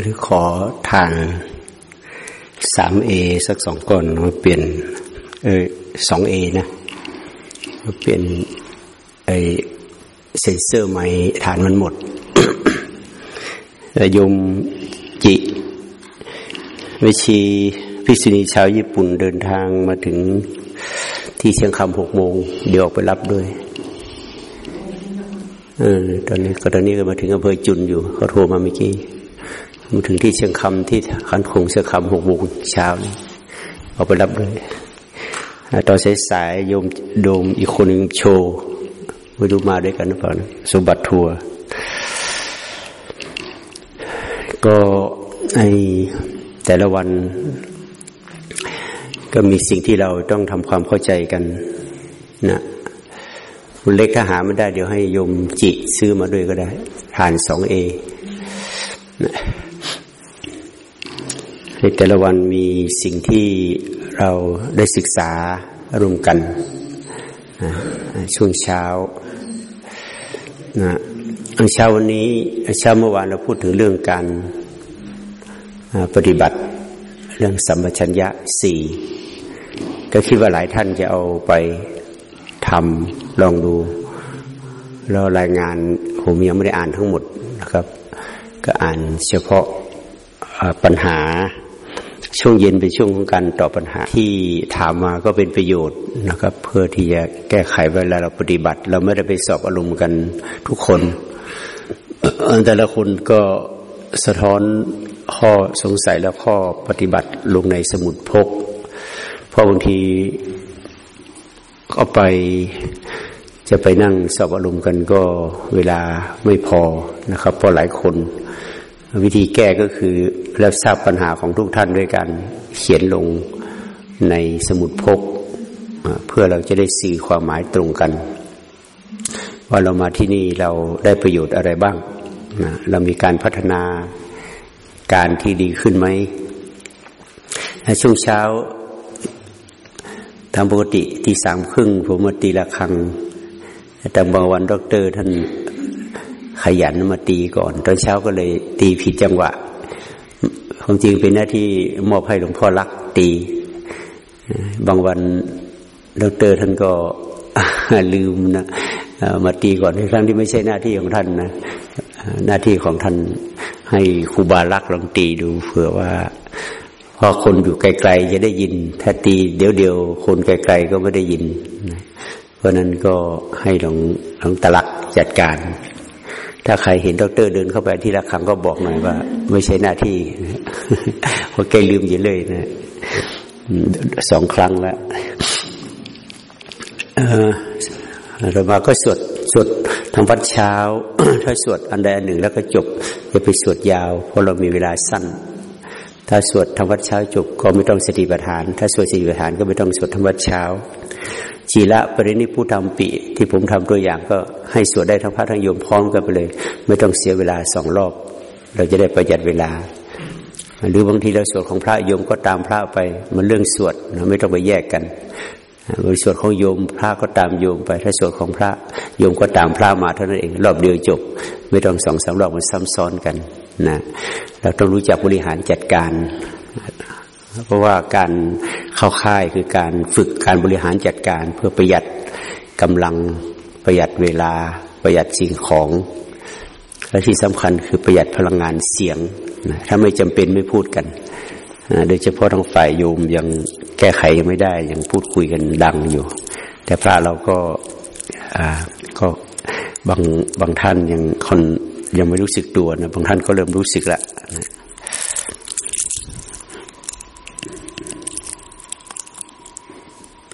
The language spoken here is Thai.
หรือขอทานสามเอสักสองก้อนมาเปลี่ยน เออสองเอนะมาเปลี่ยนไอเซนเซอร์ใหม่ฐานมันหมดยมจิวิชีพิษุณีชาวญี่ปุ่นเดินทางมาถึงที่เชียงคำหกโมง เดี๋ยวออกไปรับด้วยเออตอนนี้ก็ตอนนี้ก็มาถึงอำเภอจุนอยู่เขาโทรมาเมื่อกี้ มาถึงที่เชียงคำที่ขันคงเชียงคำหกโมงเช้านี่ออกไปรับด้วยตอนสายๆโยมโดมอีกคนหนึ่งโชว์ไม่รู้มาด้วยกันหรือเปล่านะสมบัติทัวร์ก็ไอแต่ละวัน ก็มีสิ่งที่เราต้องทำความเข้าใจกันนะคุณเล็กถ้าหาไม่ได้เดี๋ยวให้โยมจิซื้อมาด้วยก็ได้ทานสองเอ ในแต่ละวันมีสิ่งที่เราได้ศึกษารวมกันช่วงเช้านะเช้าวันนี้เช้าเมื่อวานเราพูดถึงเรื่องการปฏิบัติเรื่องสัมปชัญญะสี่ก็คิดว่าหลายท่านจะเอาไปทำลองดูแล้วรายงานผมยังไม่ได้อ่านทั้งหมดนะครับ ก็อ่านเฉพาะปัญหา ช่วงเย็นเป็นช่วงของการตอบปัญหาที่ถามมาก็เป็นประโยชน์นะครับ เพื่อที่จะแก้ไขเวลาเราปฏิบัติ เราไม่ได้ไปสอบอารมณ์กันทุกคน แต่ละคนก็สะท้อนข้อสงสัยและข้อปฏิบัติลงในสมุดพก เพราะบางทีก็ไปจะไปนั่งสอบอารมณ์กันก็เวลาไม่พอนะครับเพราะหลายคน วิธีแก้ก็คือแล้วทราบปัญหาของทุกท่านด้วยกันเขียนลงในสมุดพก เพื่อเราจะได้สื่อความหมายตรงกัน ว่าเรามาที่นี่เราได้ประโยชน์อะไรบ้างนะเรามีการพัฒนาการที่ดีขึ้นไหมช่วงเช้าทำปกติที่สามครึ่งผมมาตีละครังแต่บางวันด็อกเตอร์ท่าน ขยันมาตีก่อน ตอนเช้าก็เลยตีผิดจังหวะความจริงเป็นหน้าที่มอบให้หลวงพ่อรักตี บางวันด็อกเตอร์ท่านก็ลืมนะมาตีก่อนในครั้งที่ไม่ใช่หน้าที่ของท่านนะหน้าที่ของท่านให้ครูบาลักลองตีดูเผื่อว่าพอคนอยู่ไกลๆจะได้ยิน ถ้าตีเดี๋ยวเดียวคนไกลๆก็ไม่ได้ยิน เพราะนั้นก็ให้หลวงหลวงตาลักจัดการ ถ้าใครเห็นดรเดินเข้าไปที่ระฆังก็บอกหน่อยว่า ไม่ใช่หน้าที่เพราะแกลืมอยู่เลยนะสองครั้งแล้วเรามาก็สวดสวดทำวัดเช้า ถ้าสวดอันใดอันหนึ่งแล้วก็จบอย่าไปสวดยาว เพราะเรามีเวลาสั้น ถ้าสวดทำวัดเช้าจบก็ไม่ต้องสติปัฏฐาน ถ้าสวดสติปัฏฐานก็ไม่ต้องสวดทำวัดเช้า จีละปรินิพุทธรรมปีที่ผมทำตัวอย่างก็ให้สวดได้ทั้งพระทั้งโยมพร้อมกันไปเลย ไม่ต้องเสียเวลาสองรอบ เราจะได้ประหยัดเวลา หรือบางทีเราสวดของพระโยมก็ตามพระไป มันเรื่องสวดนะไม่ต้องไปแยกกันบริสวดของโยมพระก็ตามโยมไป ถ้าสวดของพระโยมก็ตามพระมาเท่านั้นเอง รอบเดียวจบ ไม่ต้องสองสามรอบมันซ้ำซ้อนกันนะเราต้องรู้จักบริหารจัดการ เพราะว่าการ เข้าค่ายคือการฝึกการบริหารจัดการเพื่อประหยัดกำลังประหยัดเวลาประหยัดสิ่งของ และที่สำคัญคือประหยัดพลังงานเสียงนะถ้าไม่จำเป็นไม่พูดกันโดยเฉพาะทางฝ่ายโยมยังแก้ไขยังไม่ได้ยังพูดคุยกันดังอยู่ แต่พระเราก็ก็บางบางท่านยังคนยังไม่รู้สึกตัวนะบางท่านก็เริ่มรู้สึกละ